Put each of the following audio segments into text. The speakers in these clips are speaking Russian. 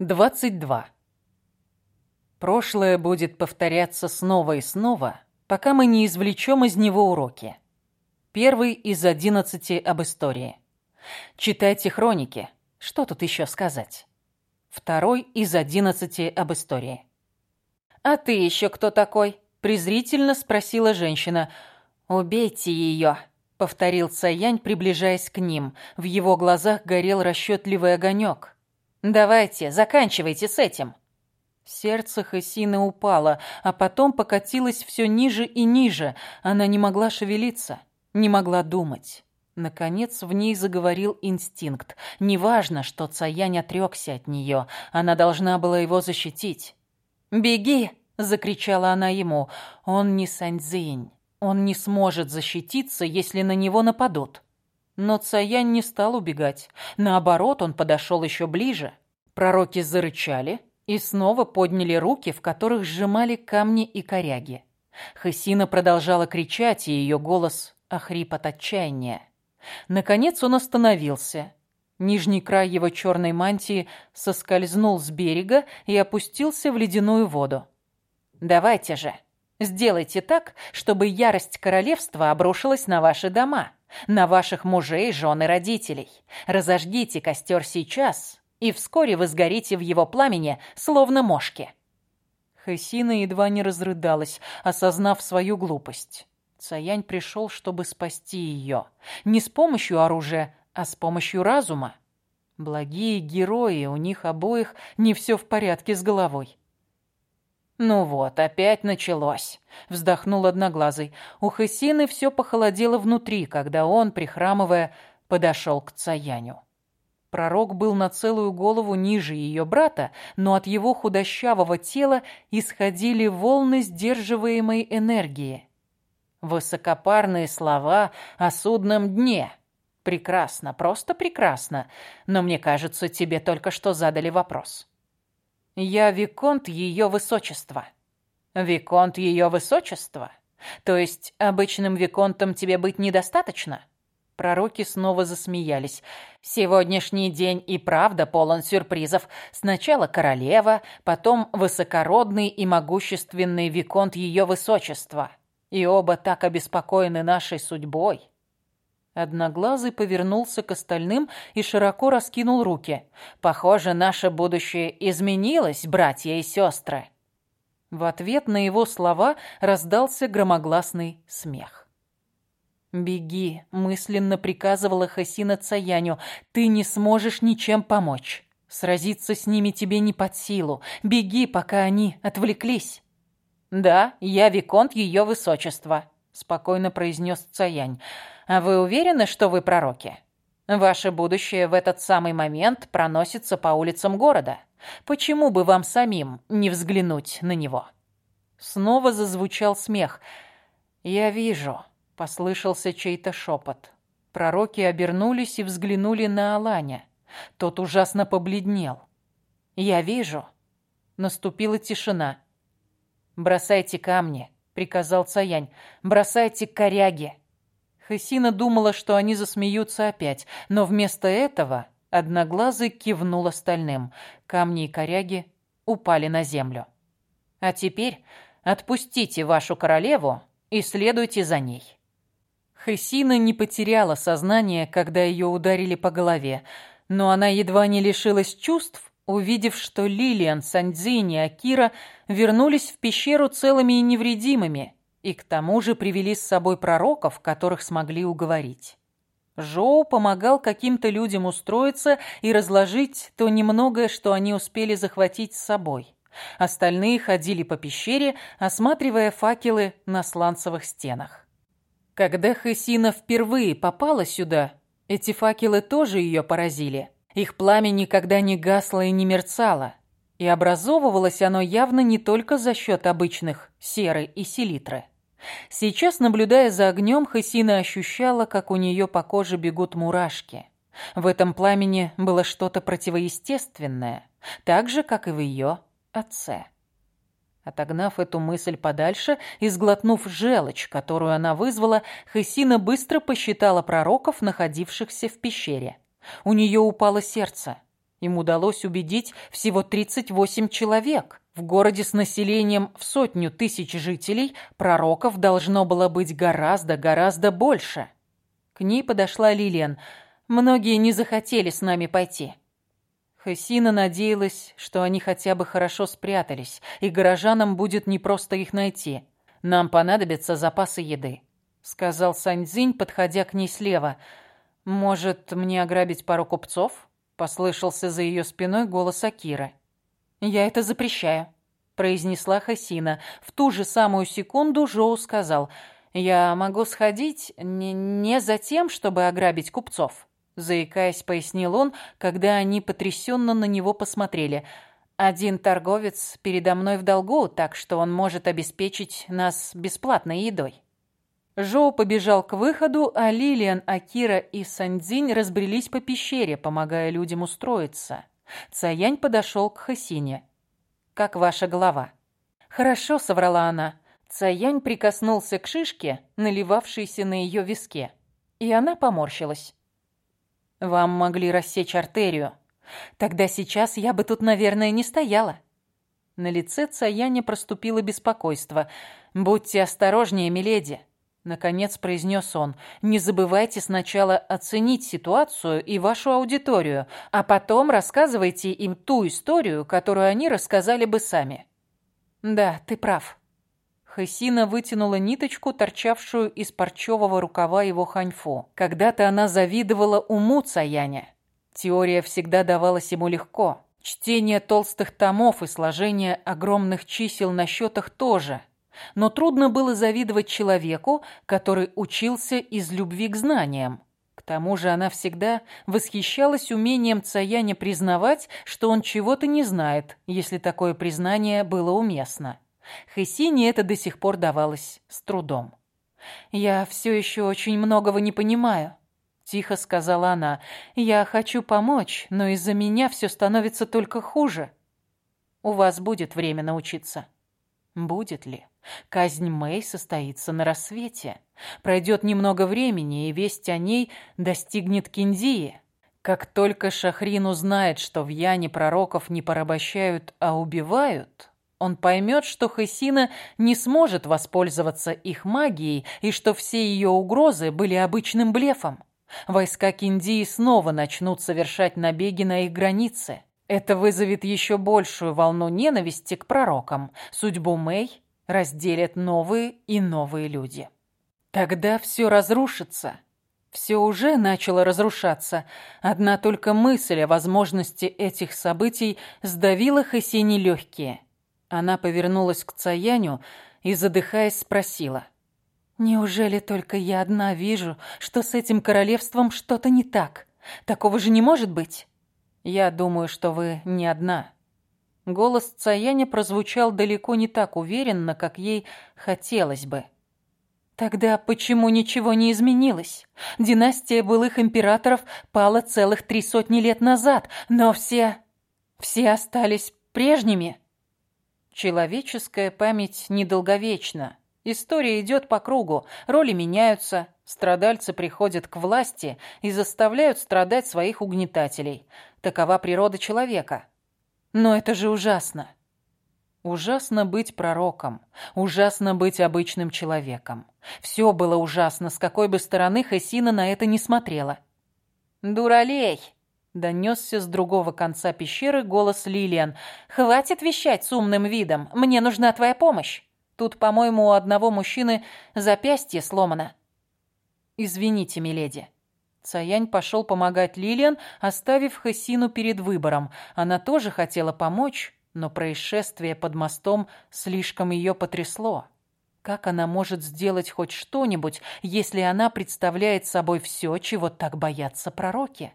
22. Прошлое будет повторяться снова и снова, пока мы не извлечем из него уроки. Первый из одиннадцати об истории. Читайте хроники. Что тут еще сказать? Второй из одиннадцати об истории. «А ты еще кто такой?» – презрительно спросила женщина. «Убейте ее», – повторил Саянь, приближаясь к ним. В его глазах горел расчетливый огонек. Давайте, заканчивайте с этим. Сердце Хасины упало, а потом покатилось все ниже и ниже. Она не могла шевелиться, не могла думать. Наконец в ней заговорил инстинкт. Неважно, что Цаянь отрекся от нее, она должна была его защитить. «Беги!» — закричала она ему. «Он не Саньцзинь. Он не сможет защититься, если на него нападут». Но Цаянь не стал убегать. Наоборот, он подошел еще ближе. Пророки зарычали и снова подняли руки, в которых сжимали камни и коряги. Хасина продолжала кричать, и ее голос охрип от отчаяния. Наконец он остановился. Нижний край его черной мантии соскользнул с берега и опустился в ледяную воду. «Давайте же, сделайте так, чтобы ярость королевства обрушилась на ваши дома», на ваших мужей, жен и родителей. Разожгите костер сейчас, и вскоре вы сгорите в его пламени, словно мошки». Хасина едва не разрыдалась, осознав свою глупость. Цаянь пришел, чтобы спасти ее. Не с помощью оружия, а с помощью разума. Благие герои, у них обоих не все в порядке с головой. «Ну вот, опять началось», — вздохнул Одноглазый. У Хысины все похолодело внутри, когда он, прихрамывая, подошел к Цаяню. Пророк был на целую голову ниже ее брата, но от его худощавого тела исходили волны сдерживаемой энергии. Высокопарные слова о судном дне. Прекрасно, просто прекрасно. Но мне кажется, тебе только что задали вопрос. Я виконт ее высочества. Виконт ее высочества? То есть обычным виконтом тебе быть недостаточно? Пророки снова засмеялись. Сегодняшний день и правда полон сюрпризов. Сначала королева, потом высокородный и могущественный виконт ее высочества. И оба так обеспокоены нашей судьбой. Одноглазый повернулся к остальным и широко раскинул руки. «Похоже, наше будущее изменилось, братья и сестры». В ответ на его слова раздался громогласный смех. «Беги», — мысленно приказывала Хасина Цаяню, — «ты не сможешь ничем помочь. Сразиться с ними тебе не под силу. Беги, пока они отвлеклись». «Да, я Виконт Ее Высочества», — спокойно произнес Цаянь. А вы уверены, что вы пророки? Ваше будущее в этот самый момент проносится по улицам города. Почему бы вам самим не взглянуть на него?» Снова зазвучал смех. «Я вижу», — послышался чей-то шепот. Пророки обернулись и взглянули на Аланя. Тот ужасно побледнел. «Я вижу». Наступила тишина. «Бросайте камни», — приказал Цаянь. «Бросайте коряги». Хасина думала, что они засмеются опять, но вместо этого Одноглазый кивнул остальным. Камни и коряги упали на землю. «А теперь отпустите вашу королеву и следуйте за ней». Хасина не потеряла сознание, когда ее ударили по голове, но она едва не лишилась чувств, увидев, что Лилиан, Сандзинь и Акира вернулись в пещеру целыми и невредимыми, и к тому же привели с собой пророков, которых смогли уговорить. Жоу помогал каким-то людям устроиться и разложить то немногое, что они успели захватить с собой. Остальные ходили по пещере, осматривая факелы на сланцевых стенах. Когда Хесина впервые попала сюда, эти факелы тоже ее поразили. Их пламя никогда не гасло и не мерцало, и образовывалось оно явно не только за счет обычных серы и селитры. Сейчас, наблюдая за огнем, Хасина ощущала, как у нее по коже бегут мурашки. В этом пламени было что-то противоестественное, так же, как и в ее отце. Отогнав эту мысль подальше и сглотнув желчь, которую она вызвала, Хасина быстро посчитала пророков, находившихся в пещере. У нее упало сердце. Им удалось убедить всего 38 человек. В городе с населением в сотню тысяч жителей пророков должно было быть гораздо-гораздо больше. К ней подошла Лилиан. Многие не захотели с нами пойти. Хасина надеялась, что они хотя бы хорошо спрятались, и горожанам будет непросто их найти. Нам понадобятся запасы еды, сказал Саньцзинь, подходя к ней слева. Может, мне ограбить пару купцов? послышался за ее спиной голос Акиры. «Я это запрещаю», — произнесла Хасина. В ту же самую секунду Жоу сказал, «Я могу сходить не, не за тем, чтобы ограбить купцов», — заикаясь, пояснил он, когда они потрясенно на него посмотрели. «Один торговец передо мной в долгу, так что он может обеспечить нас бесплатной едой». Жоу побежал к выходу, а Лилиан, Акира и Сандзинь разбрелись по пещере, помогая людям устроиться. Цаянь подошел к Хасине. «Как ваша голова?» «Хорошо», — соврала она. Цаянь прикоснулся к шишке, наливавшейся на ее виске. И она поморщилась. «Вам могли рассечь артерию. Тогда сейчас я бы тут, наверное, не стояла». На лице Цаяня проступило беспокойство. «Будьте осторожнее, миледи. Наконец произнес он, не забывайте сначала оценить ситуацию и вашу аудиторию, а потом рассказывайте им ту историю, которую они рассказали бы сами. Да, ты прав. Хасина вытянула ниточку, торчавшую из парчевого рукава его ханьфу. Когда-то она завидовала уму Цаяня. Теория всегда давалась ему легко. Чтение толстых томов и сложение огромных чисел на счетах тоже – но трудно было завидовать человеку, который учился из любви к знаниям. К тому же она всегда восхищалась умением Цаяня признавать, что он чего-то не знает, если такое признание было уместно. Хессине это до сих пор давалось с трудом. «Я все еще очень многого не понимаю», — тихо сказала она. «Я хочу помочь, но из-за меня все становится только хуже. У вас будет время научиться». Будет ли? Казнь Мэй состоится на рассвете. Пройдет немного времени, и весть о ней достигнет Киндии. Как только Шахрин узнает, что в Яне пророков не порабощают, а убивают, он поймет, что Хесина не сможет воспользоваться их магией и что все ее угрозы были обычным блефом. Войска Киндии снова начнут совершать набеги на их границы. Это вызовет еще большую волну ненависти к пророкам. Судьбу Мэй разделят новые и новые люди. Тогда все разрушится. Все уже начало разрушаться. Одна только мысль о возможности этих событий сдавила Хасини легкие. Она повернулась к Цаяню и, задыхаясь, спросила. «Неужели только я одна вижу, что с этим королевством что-то не так? Такого же не может быть?» «Я думаю, что вы не одна». Голос Цаяня прозвучал далеко не так уверенно, как ей хотелось бы. Тогда почему ничего не изменилось? Династия былых императоров пала целых три сотни лет назад, но все... все остались прежними. Человеческая память недолговечна. История идет по кругу, роли меняются, страдальцы приходят к власти и заставляют страдать своих угнетателей. Такова природа человека. Но это же ужасно. Ужасно быть пророком, ужасно быть обычным человеком. Все было ужасно, с какой бы стороны Хасина на это не смотрела. «Дуралей!» — донесся с другого конца пещеры голос Лилиан. «Хватит вещать с умным видом, мне нужна твоя помощь. Тут, по-моему, у одного мужчины запястье сломано». «Извините, миледи». Цаянь пошел помогать Лилиан, оставив Хасину перед выбором. Она тоже хотела помочь, но происшествие под мостом слишком ее потрясло. Как она может сделать хоть что-нибудь, если она представляет собой все, чего так боятся пророки?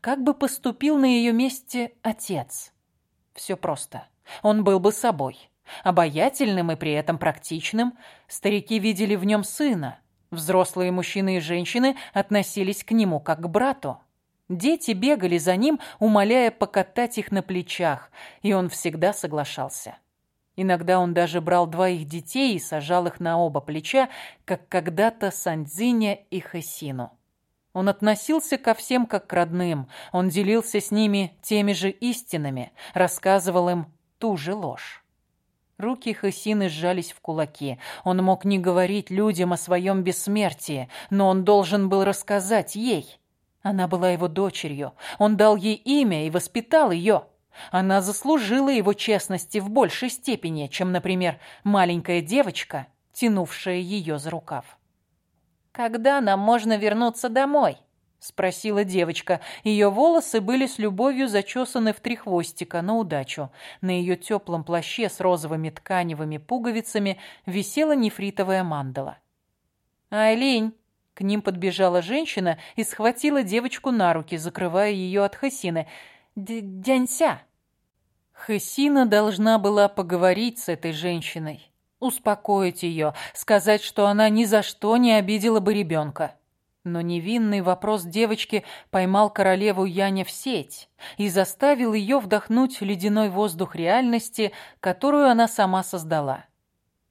Как бы поступил на ее месте отец? Все просто. Он был бы собой. Обаятельным и при этом практичным. Старики видели в нем сына. Взрослые мужчины и женщины относились к нему как к брату. Дети бегали за ним, умоляя покатать их на плечах, и он всегда соглашался. Иногда он даже брал двоих детей и сажал их на оба плеча, как когда-то Сандзиня и Хасину. Он относился ко всем как к родным, он делился с ними теми же истинами, рассказывал им ту же ложь. Руки Хасины сжались в кулаки. Он мог не говорить людям о своем бессмертии, но он должен был рассказать ей. Она была его дочерью. Он дал ей имя и воспитал ее. Она заслужила его честности в большей степени, чем, например, маленькая девочка, тянувшая ее за рукав. «Когда нам можно вернуться домой?» — спросила девочка. Ее волосы были с любовью зачесаны в три хвостика на удачу. На ее теплом плаще с розовыми тканевыми пуговицами висела нефритовая мандала. «Айлинь!» К ним подбежала женщина и схватила девочку на руки, закрывая ее от Хасины. «Дянься!» Хасина должна была поговорить с этой женщиной успокоить ее, сказать, что она ни за что не обидела бы ребенка. Но невинный вопрос девочки поймал королеву Яня в сеть и заставил ее вдохнуть ледяной воздух реальности, которую она сама создала.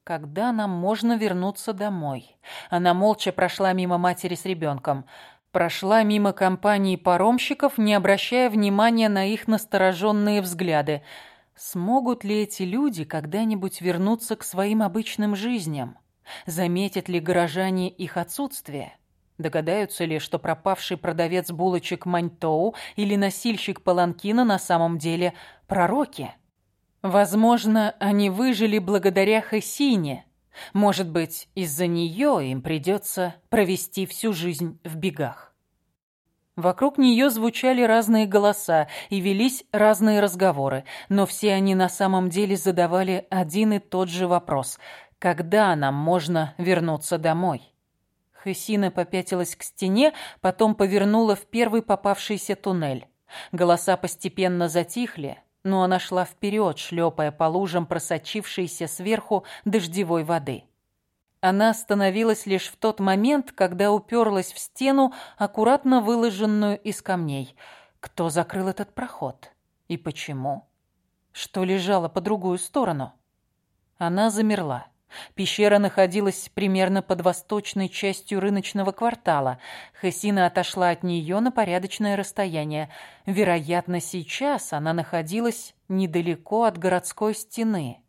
Когда нам можно вернуться домой? Она молча прошла мимо матери с ребенком. Прошла мимо компании паромщиков, не обращая внимания на их настороженные взгляды – Смогут ли эти люди когда-нибудь вернуться к своим обычным жизням? Заметят ли горожане их отсутствие? Догадаются ли, что пропавший продавец булочек Маньтоу или носильщик Паланкина на самом деле пророки? Возможно, они выжили благодаря Хасине. Может быть, из-за нее им придется провести всю жизнь в бегах. Вокруг нее звучали разные голоса и велись разные разговоры, но все они на самом деле задавали один и тот же вопрос – когда нам можно вернуться домой? Хесина попятилась к стене, потом повернула в первый попавшийся туннель. Голоса постепенно затихли, но она шла вперед, шлепая по лужам просочившейся сверху дождевой воды. Она остановилась лишь в тот момент, когда уперлась в стену, аккуратно выложенную из камней. Кто закрыл этот проход? И почему? Что лежало по другую сторону? Она замерла. Пещера находилась примерно под восточной частью рыночного квартала. Хасина отошла от нее на порядочное расстояние. Вероятно, сейчас она находилась недалеко от городской стены.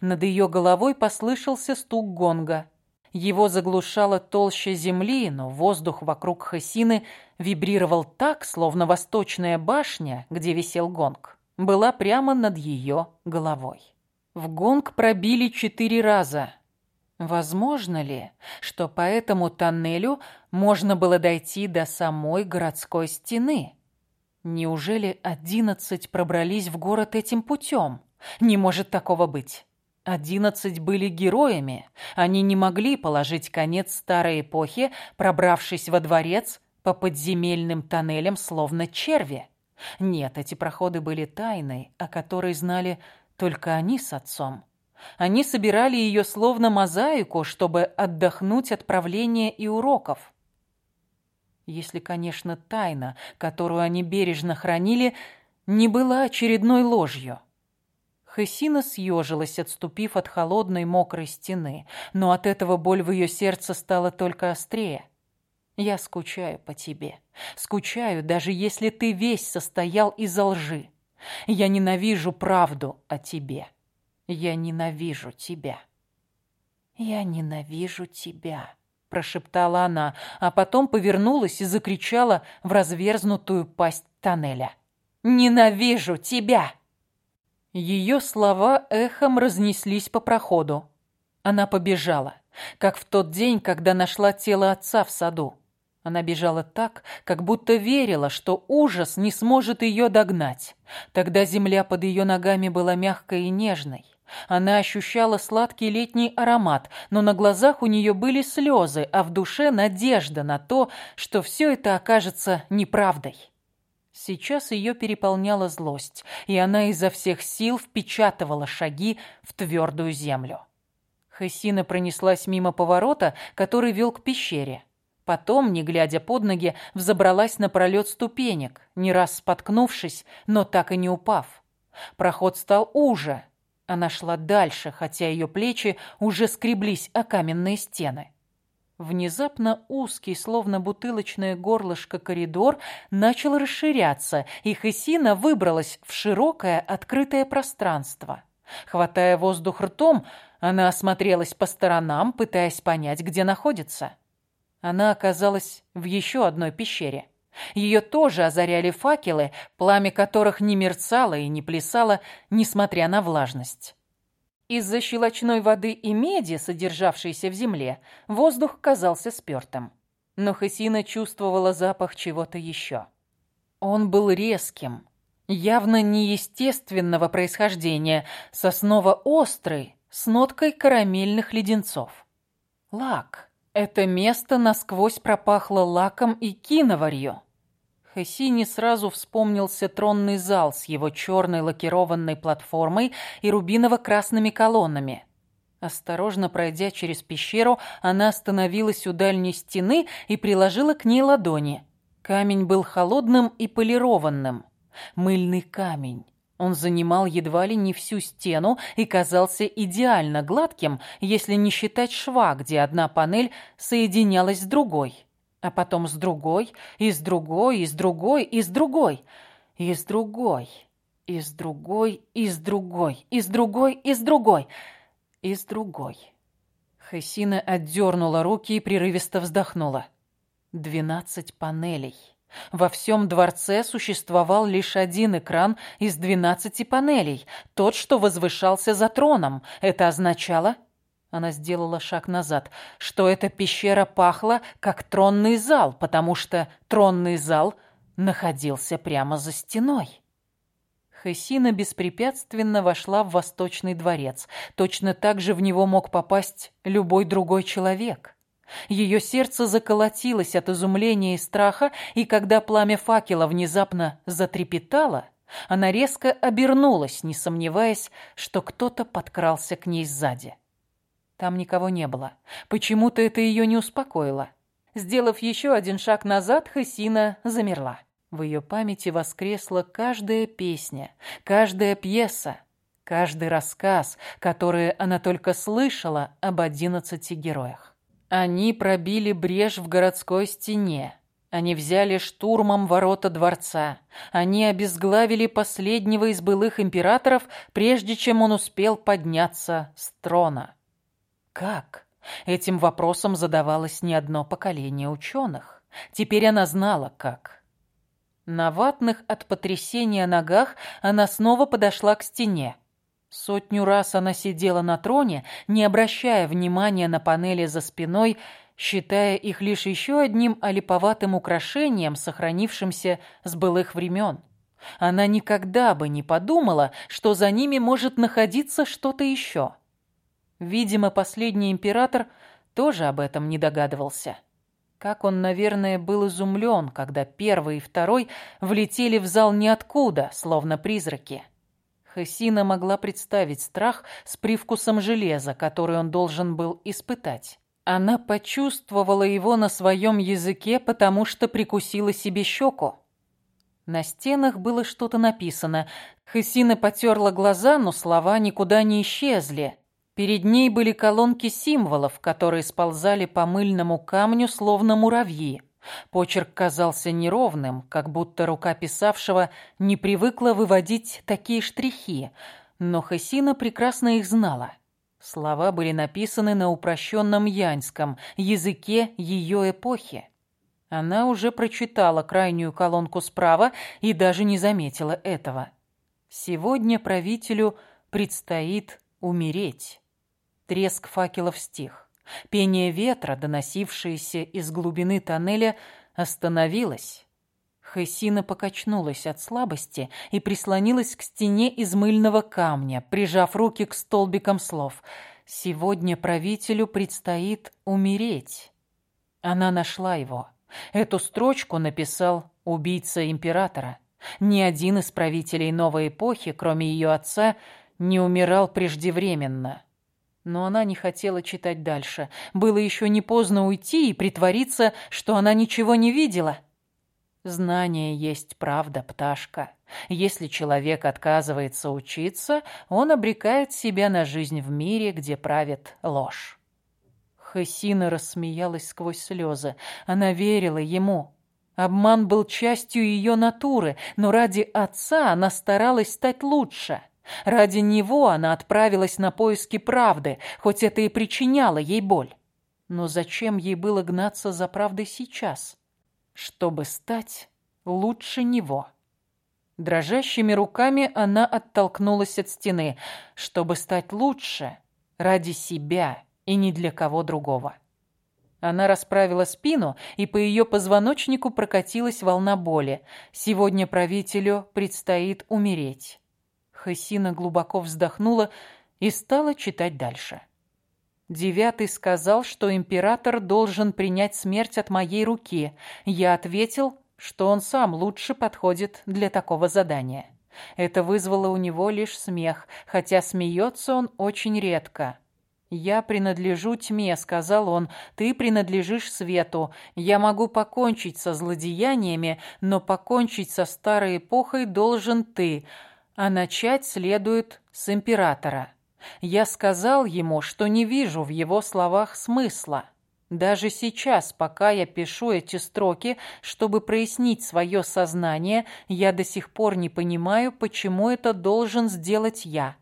Над ее головой послышался стук гонга. Его заглушала толща земли, но воздух вокруг Хасины вибрировал так, словно восточная башня, где висел гонг, была прямо над ее головой. В гонг пробили четыре раза. Возможно ли, что по этому тоннелю можно было дойти до самой городской стены? Неужели одиннадцать пробрались в город этим путем? Не может такого быть. Одиннадцать были героями. Они не могли положить конец старой эпохе, пробравшись во дворец по подземельным тоннелям, словно черви. Нет, эти проходы были тайной, о которой знали только они с отцом. Они собирали ее словно мозаику, чтобы отдохнуть от правления и уроков. Если, конечно, тайна, которую они бережно хранили, не была очередной ложью. Хессина съежилась, отступив от холодной мокрой стены, но от этого боль в ее сердце стала только острее. «Я скучаю по тебе. Скучаю, даже если ты весь состоял из лжи. Я ненавижу правду о тебе. Я ненавижу тебя». «Я ненавижу тебя», — прошептала она, а потом повернулась и закричала в разверзнутую пасть тоннеля. «Ненавижу тебя!» Ее слова эхом разнеслись по проходу. Она побежала, как в тот день, когда нашла тело отца в саду. Она бежала так, как будто верила, что ужас не сможет ее догнать. Тогда земля под ее ногами была мягкой и нежной. Она ощущала сладкий летний аромат, но на глазах у нее были слезы, а в душе надежда на то, что все это окажется неправдой. Сейчас ее переполняла злость, и она изо всех сил впечатывала шаги в твердую землю. Хессина пронеслась мимо поворота, который вел к пещере. Потом, не глядя под ноги, взобралась на пролет ступенек, не раз споткнувшись, но так и не упав. Проход стал уже. Она шла дальше, хотя ее плечи уже скреблись о каменные стены. Внезапно узкий, словно бутылочное горлышко коридор, начал расширяться, и Хесина выбралась в широкое открытое пространство. Хватая воздух ртом, она осмотрелась по сторонам, пытаясь понять, где находится. Она оказалась в еще одной пещере. Ее тоже озаряли факелы, пламя которых не мерцало и не плясало, несмотря на влажность. Из-за щелочной воды и меди, содержавшейся в земле, воздух казался спёртым. Но Хасина чувствовала запах чего-то еще. Он был резким, явно неестественного происхождения, сосново-острый, с ноткой карамельных леденцов. Лак. Это место насквозь пропахло лаком и киноварью. Хессини сразу вспомнился тронный зал с его черной лакированной платформой и рубиново-красными колоннами. Осторожно пройдя через пещеру, она остановилась у дальней стены и приложила к ней ладони. Камень был холодным и полированным. Мыльный камень. Он занимал едва ли не всю стену и казался идеально гладким, если не считать шва, где одна панель соединялась с другой а потом с другой, и с другой, и с другой, и с другой, и с другой, и с другой, и с другой, и с другой, и с другой, и с другой. Хесина отдернула руки и прерывисто вздохнула. Двенадцать панелей. Во всем дворце существовал лишь один экран из двенадцати панелей, тот, что возвышался за троном. Это означало, она сделала шаг назад, что эта пещера пахла, как тронный зал, потому что тронный зал находился прямо за стеной. Хесина беспрепятственно вошла в Восточный дворец. Точно так же в него мог попасть любой другой человек. Ее сердце заколотилось от изумления и страха, и когда пламя факела внезапно затрепетало, она резко обернулась, не сомневаясь, что кто-то подкрался к ней сзади. Там никого не было. Почему-то это ее не успокоило. Сделав еще один шаг назад, Хасина замерла. В ее памяти воскресла каждая песня, каждая пьеса, каждый рассказ, который она только слышала об одиннадцати героях. Они пробили брешь в городской стене. Они взяли штурмом ворота дворца. Они обезглавили последнего из былых императоров, прежде чем он успел подняться с трона. Как? Этим вопросом задавалось не одно поколение ученых. Теперь она знала, как. На ватных от потрясения ногах она снова подошла к стене. Сотню раз она сидела на троне, не обращая внимания на панели за спиной, считая их лишь еще одним олиповатым украшением, сохранившимся с былых времен. Она никогда бы не подумала, что за ними может находиться что-то еще. Видимо, последний император тоже об этом не догадывался. Как он, наверное, был изумлен, когда первый и второй влетели в зал ниоткуда, словно призраки. Хасина могла представить страх с привкусом железа, который он должен был испытать. Она почувствовала его на своем языке, потому что прикусила себе щеку. На стенах было что-то написано. Хасина потерла глаза, но слова никуда не исчезли. Перед ней были колонки символов, которые сползали по мыльному камню, словно муравьи. Почерк казался неровным, как будто рука писавшего не привыкла выводить такие штрихи, но Хесина прекрасно их знала. Слова были написаны на упрощенном яньском, языке ее эпохи. Она уже прочитала крайнюю колонку справа и даже не заметила этого. Сегодня правителю предстоит умереть. Треск факелов стих. Пение ветра, доносившееся из глубины тоннеля, остановилось. Хессина покачнулась от слабости и прислонилась к стене из мыльного камня, прижав руки к столбикам слов. «Сегодня правителю предстоит умереть». Она нашла его. Эту строчку написал убийца императора. Ни один из правителей новой эпохи, кроме ее отца, не умирал преждевременно но она не хотела читать дальше. Было еще не поздно уйти и притвориться, что она ничего не видела. Знание есть правда, пташка. Если человек отказывается учиться, он обрекает себя на жизнь в мире, где правит ложь. Хасина рассмеялась сквозь слезы. Она верила ему. Обман был частью ее натуры, но ради отца она старалась стать лучше. Ради него она отправилась на поиски правды, хоть это и причиняло ей боль. Но зачем ей было гнаться за правдой сейчас? Чтобы стать лучше него. Дрожащими руками она оттолкнулась от стены, чтобы стать лучше ради себя и ни для кого другого. Она расправила спину, и по ее позвоночнику прокатилась волна боли. Сегодня правителю предстоит умереть. Хасина глубоко вздохнула и стала читать дальше. Девятый сказал, что император должен принять смерть от моей руки. Я ответил, что он сам лучше подходит для такого задания. Это вызвало у него лишь смех, хотя смеется он очень редко. «Я принадлежу тьме», — сказал он, — «ты принадлежишь свету. Я могу покончить со злодеяниями, но покончить со старой эпохой должен ты, а начать следует с императора». Я сказал ему, что не вижу в его словах смысла. Даже сейчас, пока я пишу эти строки, чтобы прояснить свое сознание, я до сих пор не понимаю, почему это должен сделать я.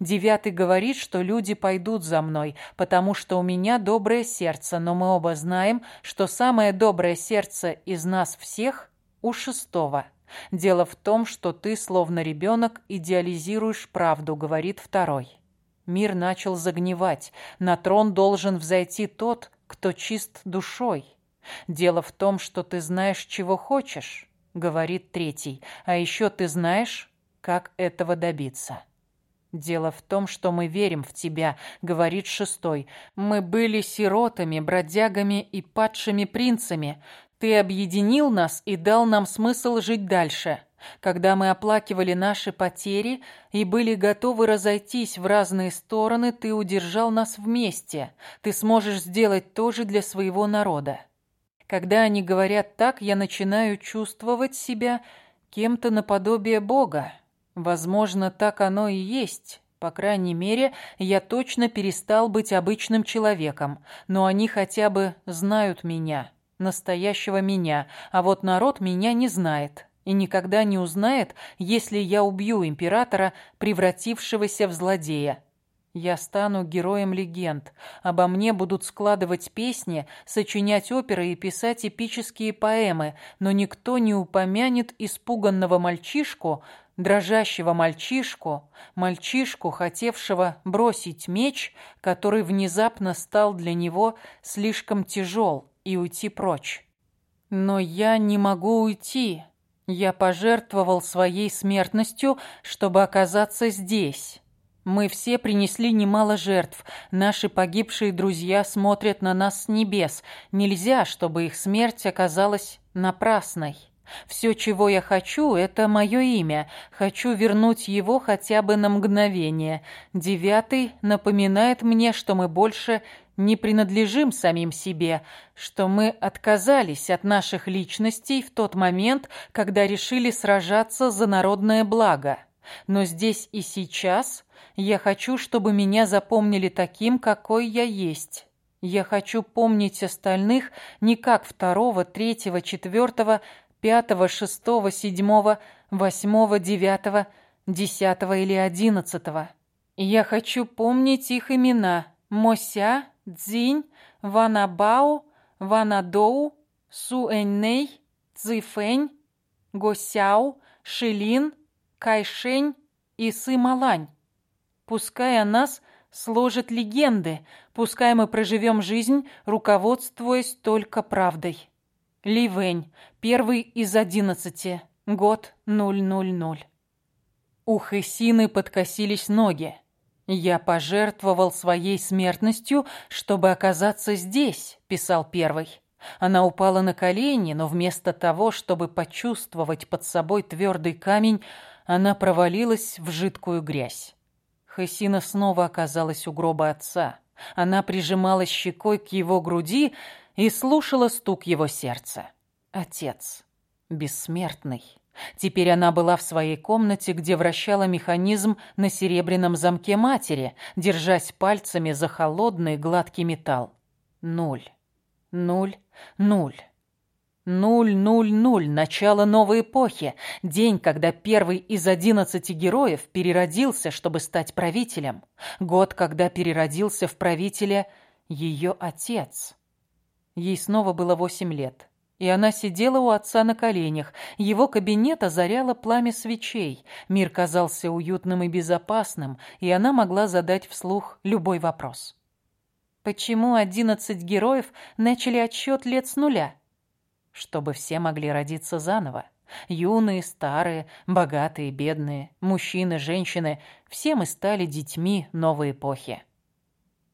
Девятый говорит, что люди пойдут за мной, потому что у меня доброе сердце, но мы оба знаем, что самое доброе сердце из нас всех у шестого. Дело в том, что ты, словно ребенок, идеализируешь правду, говорит второй. Мир начал загнивать. На трон должен взойти тот, кто чист душой. Дело в том, что ты знаешь, чего хочешь, говорит третий, а еще ты знаешь, как этого добиться. «Дело в том, что мы верим в тебя», — говорит шестой. «Мы были сиротами, бродягами и падшими принцами. Ты объединил нас и дал нам смысл жить дальше. Когда мы оплакивали наши потери и были готовы разойтись в разные стороны, ты удержал нас вместе. Ты сможешь сделать то же для своего народа». Когда они говорят так, я начинаю чувствовать себя кем-то наподобие Бога. Возможно, так оно и есть. По крайней мере, я точно перестал быть обычным человеком, но они хотя бы знают меня, настоящего меня, а вот народ меня не знает и никогда не узнает, если я убью императора, превратившегося в злодея. Я стану героем легенд. Обо мне будут складывать песни, сочинять оперы и писать эпические поэмы, но никто не упомянет испуганного мальчишку, дрожащего мальчишку, мальчишку, хотевшего бросить меч, который внезапно стал для него слишком тяжел, и уйти прочь. Но я не могу уйти. Я пожертвовал своей смертностью, чтобы оказаться здесь. Мы все принесли немало жертв. Наши погибшие друзья смотрят на нас с небес. Нельзя, чтобы их смерть оказалась напрасной. Все, чего я хочу, это мое имя. Хочу вернуть его хотя бы на мгновение. Девятый напоминает мне, что мы больше не принадлежим самим себе, что мы отказались от наших личностей в тот момент, когда решили сражаться за народное благо. Но здесь и сейчас я хочу, чтобы меня запомнили таким, какой я есть. Я хочу помнить остальных не как второго, третьего, четвертого, пятого, шестого, седьмого, восьмого, девятого, десятого или одиннадцатого. Я хочу помнить их имена Мося, Цзинь, Ванабао, Ванадоу, Суэнней, Цзифэнь, Госяо, Шилин, Кайшень и Сымалань. Пускай о нас сложат легенды, пускай мы проживем жизнь, руководствуясь только правдой. Ливень, первый из одиннадцати, год 000. У Хесины подкосились ноги. «Я пожертвовал своей смертностью, чтобы оказаться здесь», — писал первый. Она упала на колени, но вместо того, чтобы почувствовать под собой твердый камень, она провалилась в жидкую грязь. Хесина снова оказалась у гроба отца. Она прижималась щекой к его груди и слушала стук его сердца. Отец. Бессмертный. Теперь она была в своей комнате, где вращала механизм на серебряном замке матери, держась пальцами за холодный гладкий металл. Нуль. Нуль. Нуль. Нуль, нуль, нуль. Начало новой эпохи. День, когда первый из одиннадцати героев переродился, чтобы стать правителем. Год, когда переродился в правителя ее отец. Ей снова было восемь лет. И она сидела у отца на коленях. Его кабинет озаряло пламя свечей. Мир казался уютным и безопасным, и она могла задать вслух любой вопрос. Почему одиннадцать героев начали отсчет лет с нуля? чтобы все могли родиться заново. Юные, старые, богатые, бедные, мужчины, женщины – все мы стали детьми новой эпохи.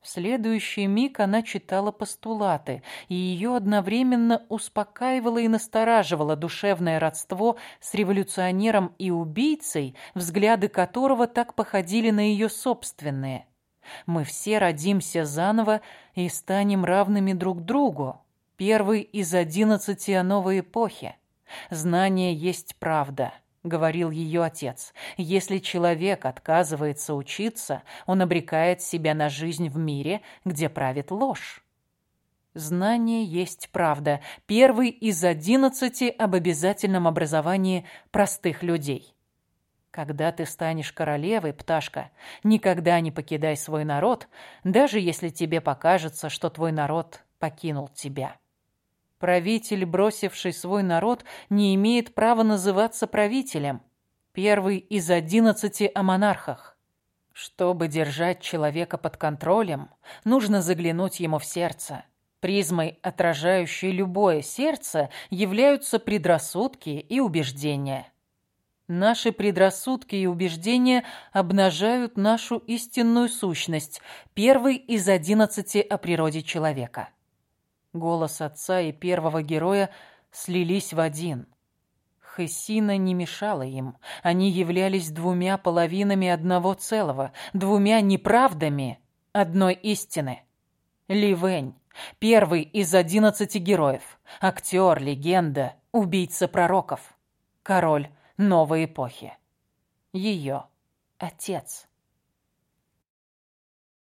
В следующий миг она читала постулаты, и ее одновременно успокаивало и настораживало душевное родство с революционером и убийцей, взгляды которого так походили на ее собственные. Мы все родимся заново и станем равными друг другу, Первый из одиннадцати о новой эпохе. Знание есть правда, говорил ее отец. Если человек отказывается учиться, он обрекает себя на жизнь в мире, где правит ложь. Знание есть правда. Первый из одиннадцати об обязательном образовании простых людей. Когда ты станешь королевой, пташка, никогда не покидай свой народ, даже если тебе покажется, что твой народ покинул тебя. Правитель, бросивший свой народ, не имеет права называться правителем. Первый из одиннадцати о монархах. Чтобы держать человека под контролем, нужно заглянуть ему в сердце. Призмой, отражающей любое сердце, являются предрассудки и убеждения. Наши предрассудки и убеждения обнажают нашу истинную сущность, первый из одиннадцати о природе человека. Голос отца и первого героя слились в один. Хессина не мешала им. Они являлись двумя половинами одного целого, двумя неправдами одной истины. Ливень, первый из одиннадцати героев, актер, легенда, убийца пророков, король новой эпохи. Ее отец.